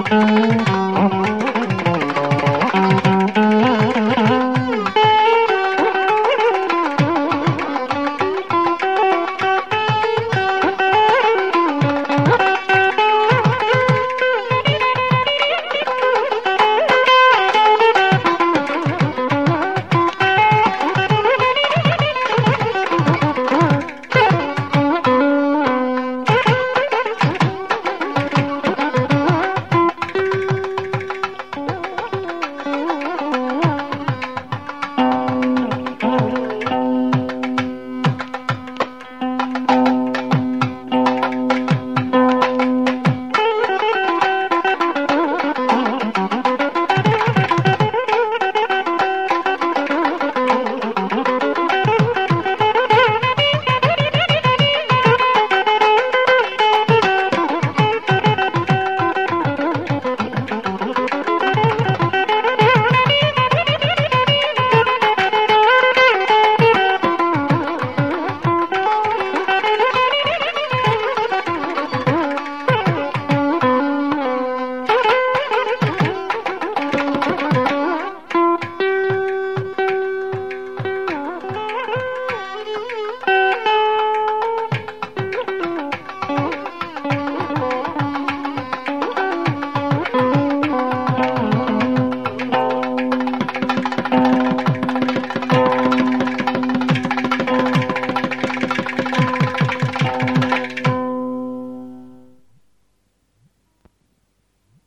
Música